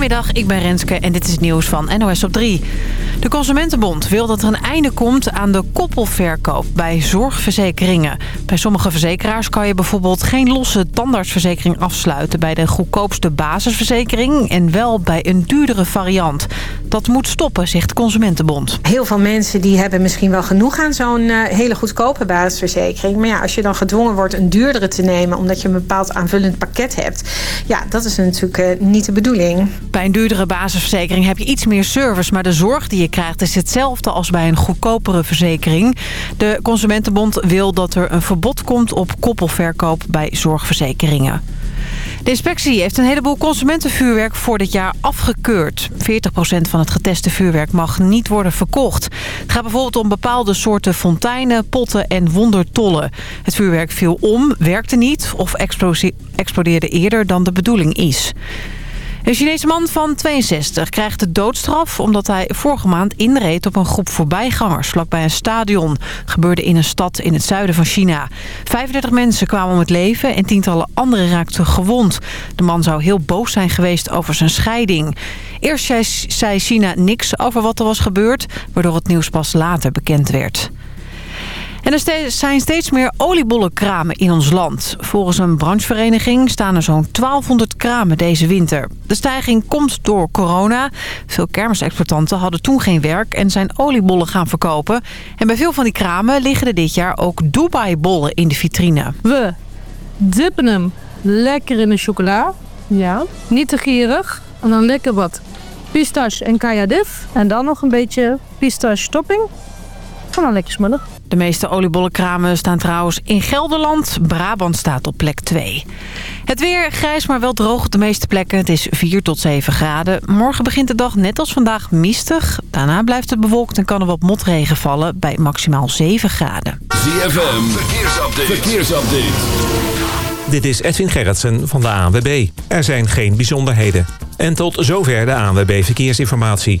Goedemiddag, ik ben Renske en dit is het nieuws van NOS op 3. De Consumentenbond wil dat er een einde komt aan de koppelverkoop bij zorgverzekeringen. Bij sommige verzekeraars kan je bijvoorbeeld geen losse tandartsverzekering afsluiten... bij de goedkoopste basisverzekering en wel bij een duurdere variant. Dat moet stoppen, zegt de Consumentenbond. Heel veel mensen die hebben misschien wel genoeg aan zo'n uh, hele goedkope basisverzekering. Maar ja, als je dan gedwongen wordt een duurdere te nemen... omdat je een bepaald aanvullend pakket hebt... ja, dat is natuurlijk uh, niet de bedoeling. Bij een duurdere basisverzekering heb je iets meer service... maar de zorg die je krijgt is hetzelfde als bij een goedkopere verzekering. De Consumentenbond wil dat er een verbod komt op koppelverkoop bij zorgverzekeringen. De inspectie heeft een heleboel consumentenvuurwerk voor dit jaar afgekeurd. 40% van het geteste vuurwerk mag niet worden verkocht. Het gaat bijvoorbeeld om bepaalde soorten fonteinen, potten en wondertollen. Het vuurwerk viel om, werkte niet of explodeerde eerder dan de bedoeling is. Een Chinese man van 62 krijgt de doodstraf omdat hij vorige maand inreed op een groep voorbijgangers vlakbij een stadion. Gebeurde in een stad in het zuiden van China. 35 mensen kwamen om het leven en tientallen anderen raakten gewond. De man zou heel boos zijn geweest over zijn scheiding. Eerst zei China niks over wat er was gebeurd, waardoor het nieuws pas later bekend werd. En er zijn steeds meer oliebollenkramen in ons land. Volgens een branchevereniging staan er zo'n 1200 kramen deze winter. De stijging komt door corona. Veel kermisexploitanten hadden toen geen werk en zijn oliebollen gaan verkopen. En bij veel van die kramen liggen er dit jaar ook Dubai-bollen in de vitrine. We dippen hem lekker in de chocola. Ja. Niet te gierig. En dan lekker wat pistache en kajadif. En dan nog een beetje pistache topping. En dan lekker smullig. De meeste oliebollenkramen staan trouwens in Gelderland. Brabant staat op plek 2. Het weer grijs, maar wel droog op de meeste plekken. Het is 4 tot 7 graden. Morgen begint de dag net als vandaag mistig. Daarna blijft het bewolkt en kan er wat motregen vallen bij maximaal 7 graden. ZFM, verkeersupdate. verkeersupdate. Dit is Edwin Gerritsen van de ANWB. Er zijn geen bijzonderheden. En tot zover de ANWB Verkeersinformatie.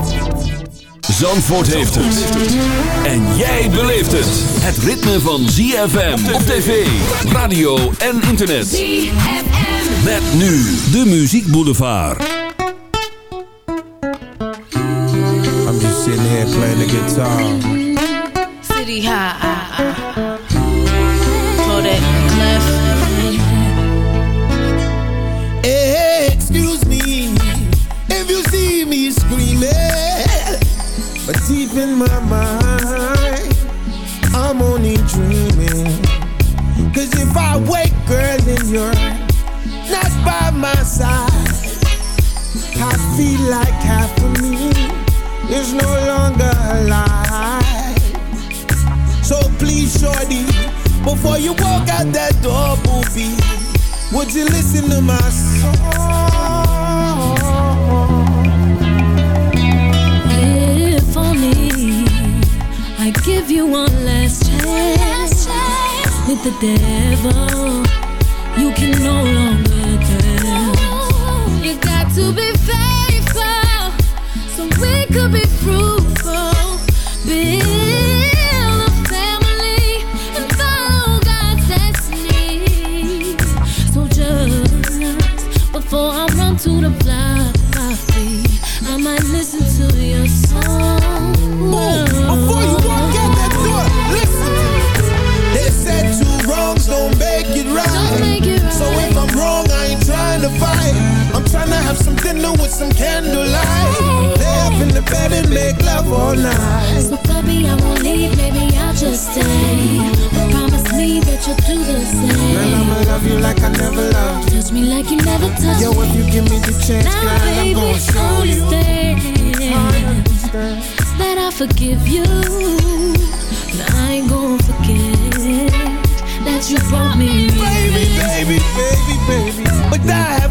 Zandvoort heeft het. En jij beleeft het. Het ritme van ZFM op tv, radio en internet. ZFM. Met nu de Muziek Boulevard. I'm just sitting here playing the guitar. City High. In my mind, I'm only dreaming. Cause if I wake, girl, then you're not by my side. I feel like half of me is no longer alive. So please, shorty, before you walk out that door, booby, would you listen to my song? Give you one last chance with the devil. You can no longer tell. You got to be faithful so we could be fruitful. Have some dinner with some candlelight. Lay up in the bed and make love all night. So puppy, I won't leave, maybe I'll just stay. But promise me that you'll do the same. Girl, I'ma love you like I never loved you. Touch me like you never touched Yo, if you give me the chance, now, girl, I'm gonna show you. understand that I forgive you. But I ain't gonna forget that you brought me Baby, baby, baby, baby. But I have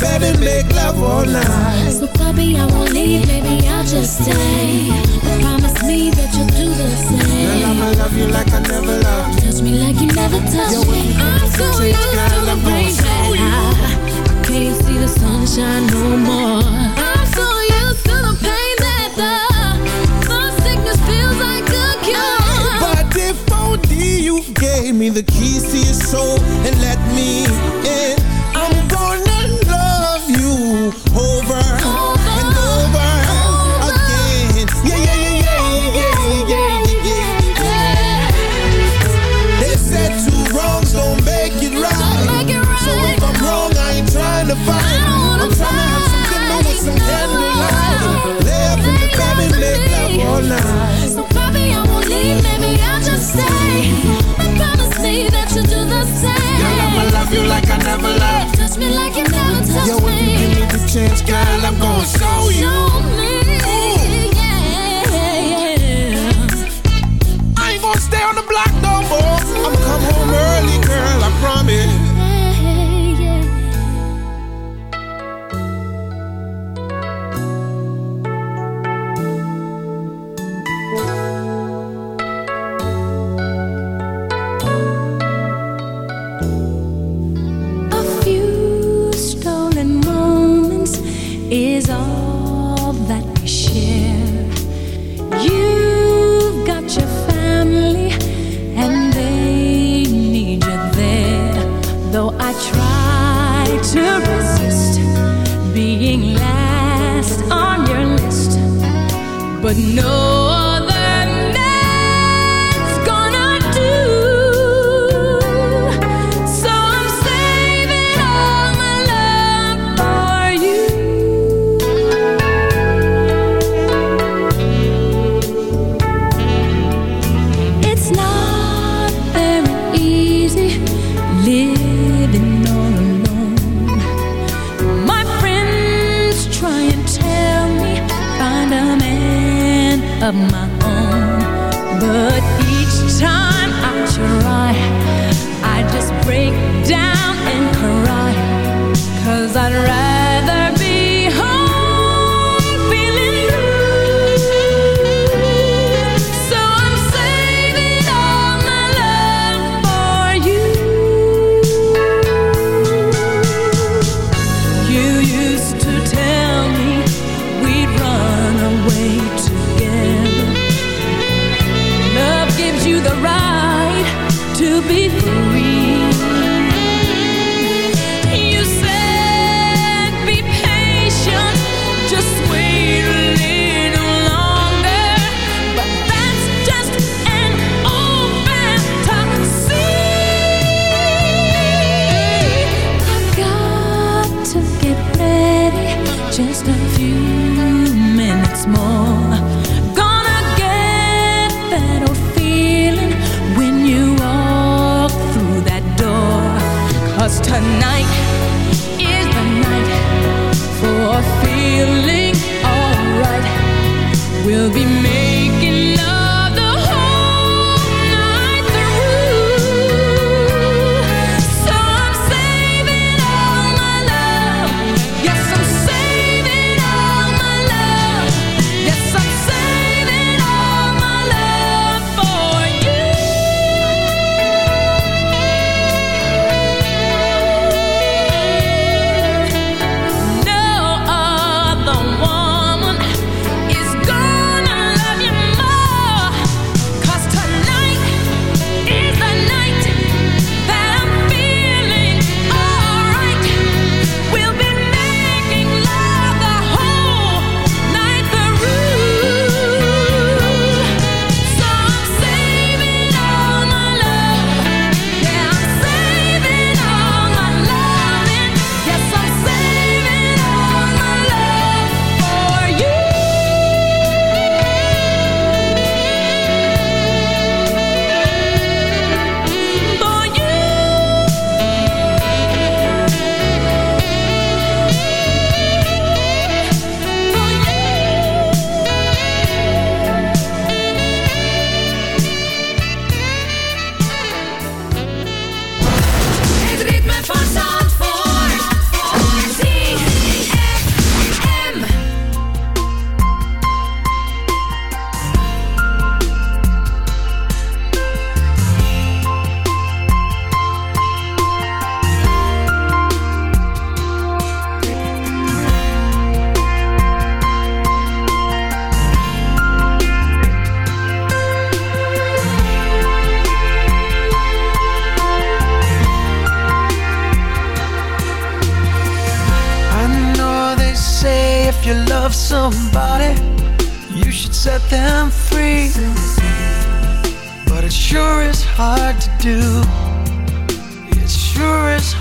Bed and make love all night. So puppy, I won't leave, maybe I'll just stay. But promise me that you'll do the Girl, same. I'ma love you like I never loved. Touch me like you never touched Yo, me. I'm so used to the I'm rain that. I, I can't see the sunshine no more. I'm so used to the pain that the, the sickness feels like a cure. But if only you gave me the keys to your soul and let me in, love you like I never loved. Touch me like you never touched Yo, if you me. give me the chance, girl, I'm gonna show you.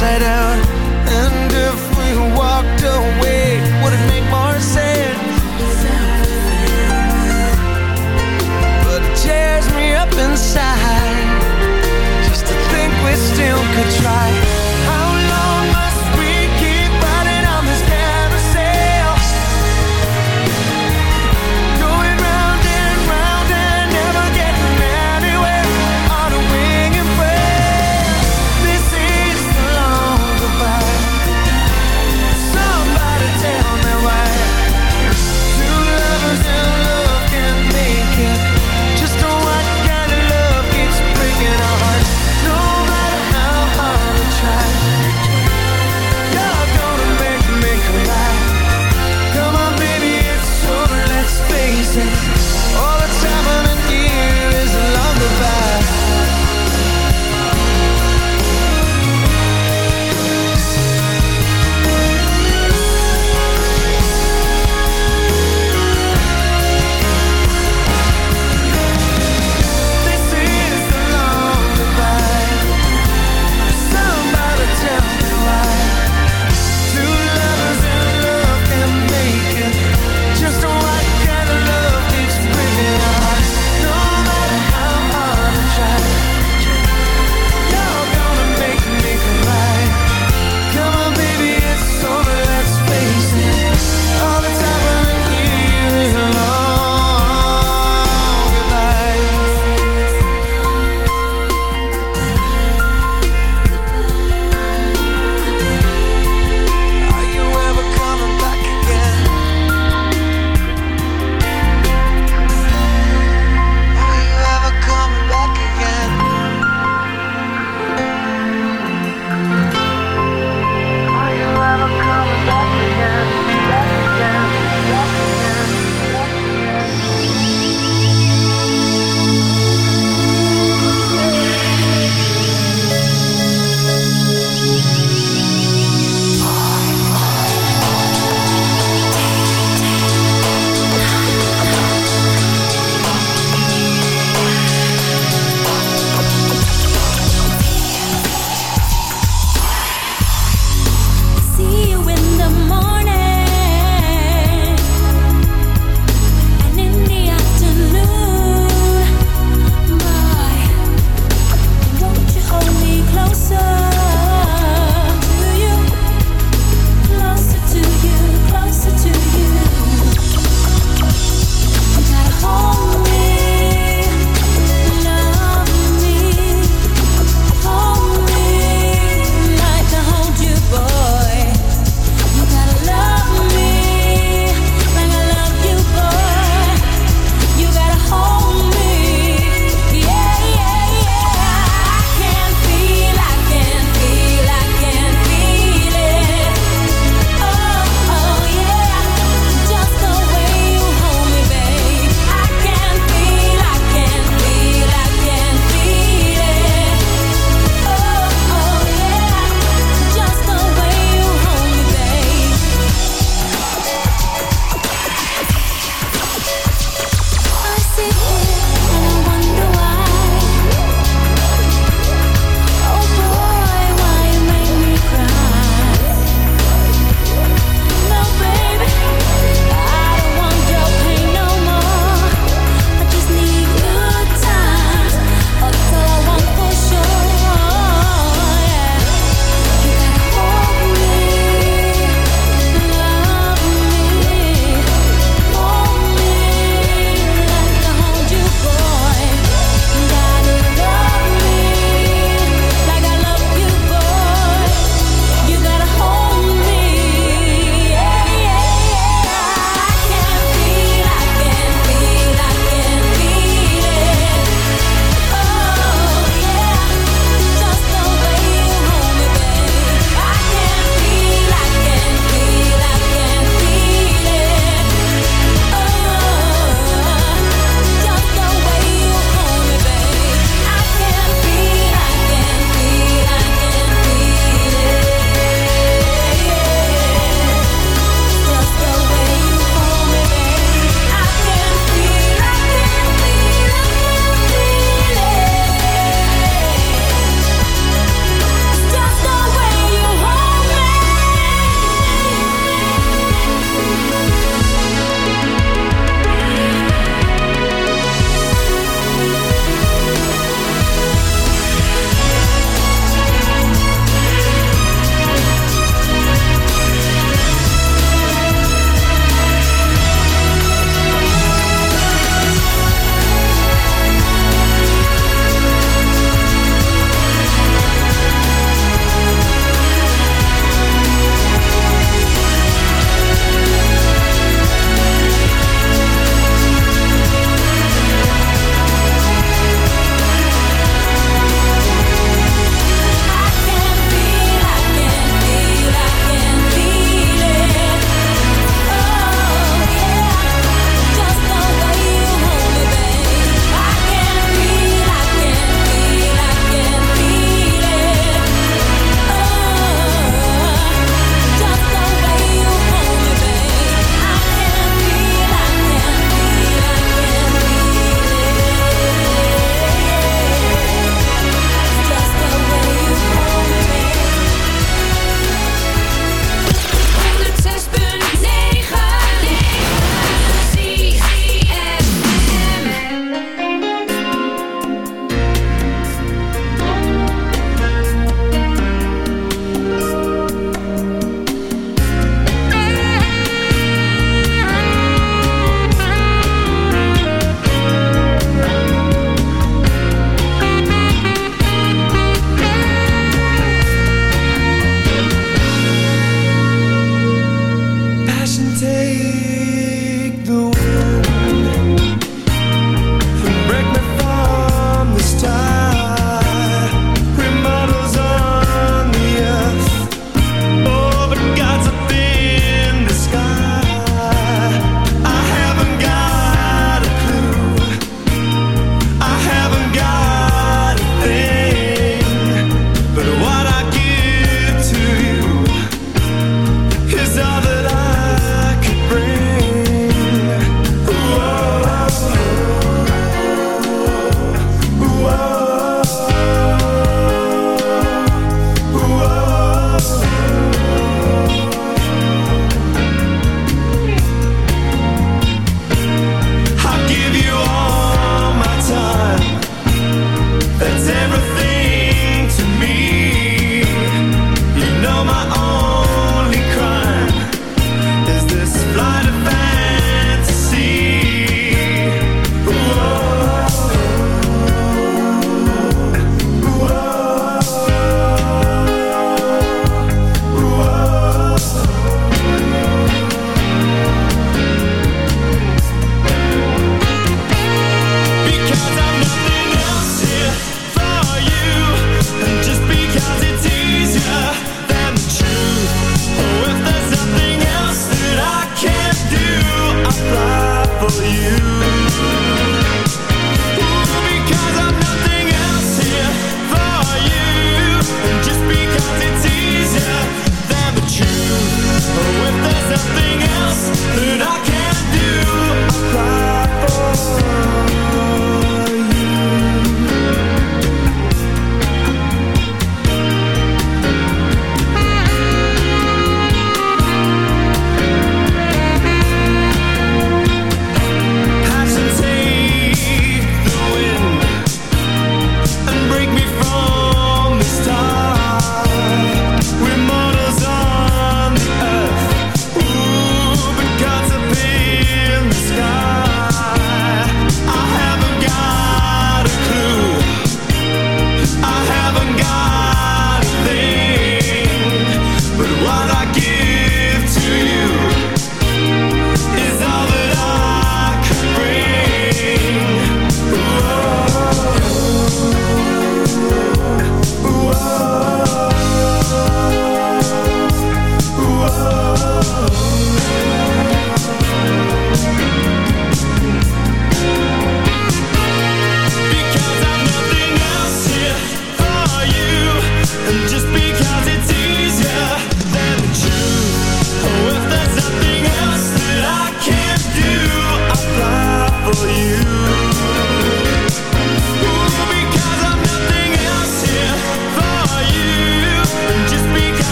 upside out.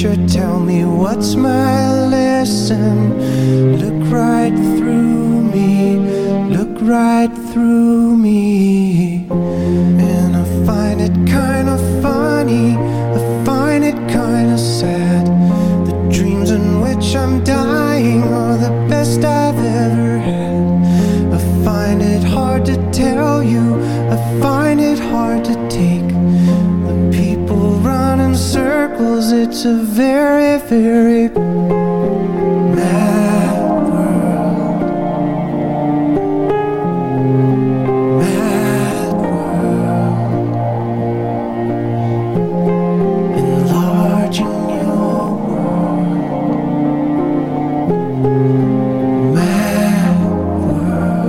teacher, tell me what's my lesson? It's a very, very mad world. Mad world. Enlarging your world. Mad world.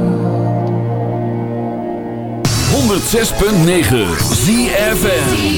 106.9 ZFN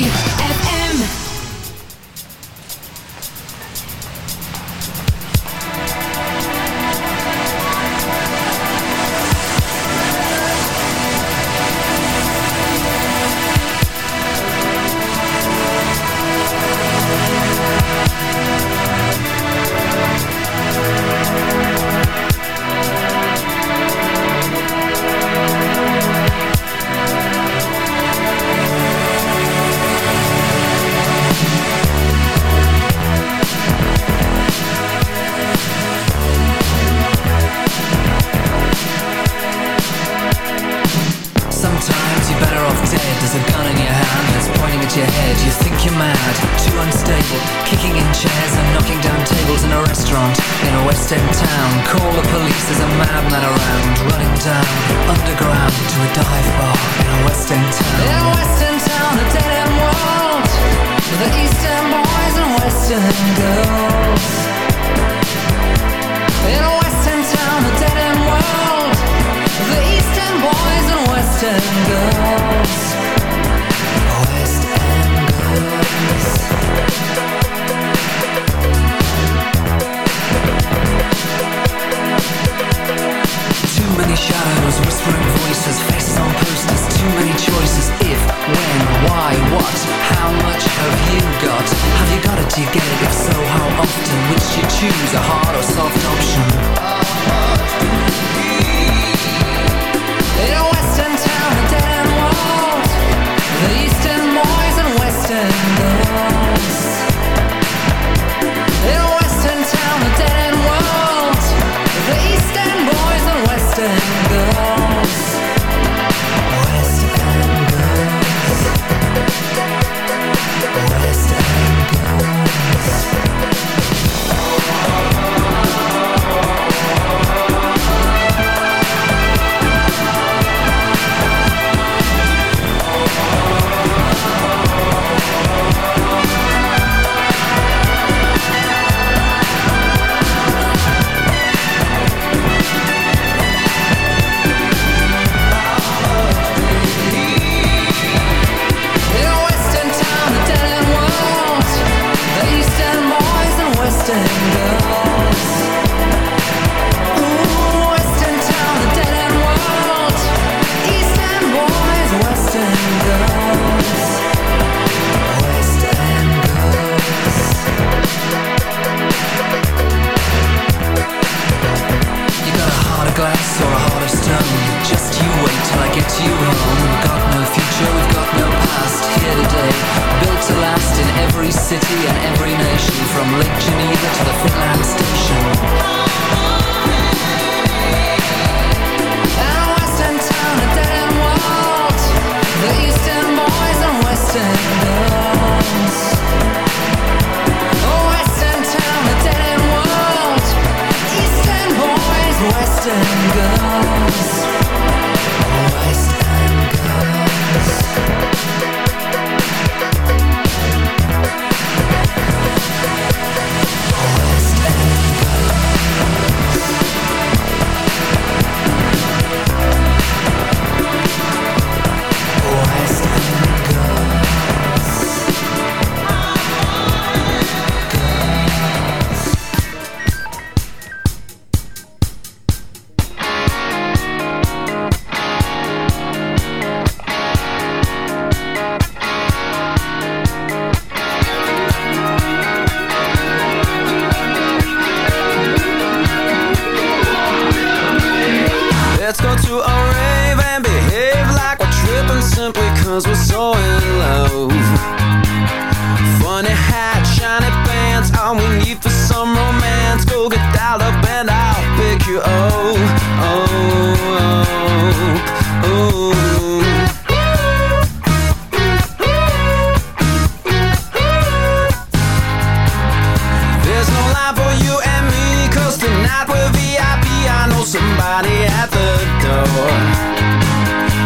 door.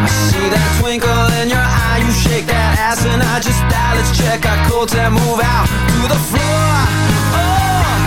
I see that twinkle in your eye. You shake that ass and I just die. Let's check our codes and move out to the floor. Oh!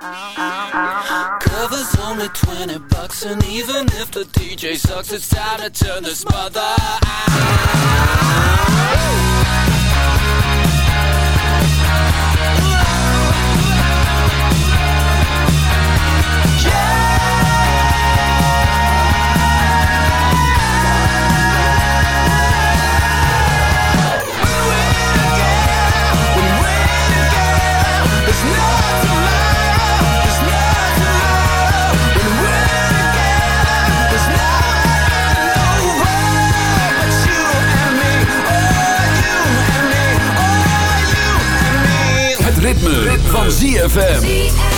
Covers only 20 bucks, and even if the DJ sucks, it's time to turn this mother out. Yeah! van ZFM.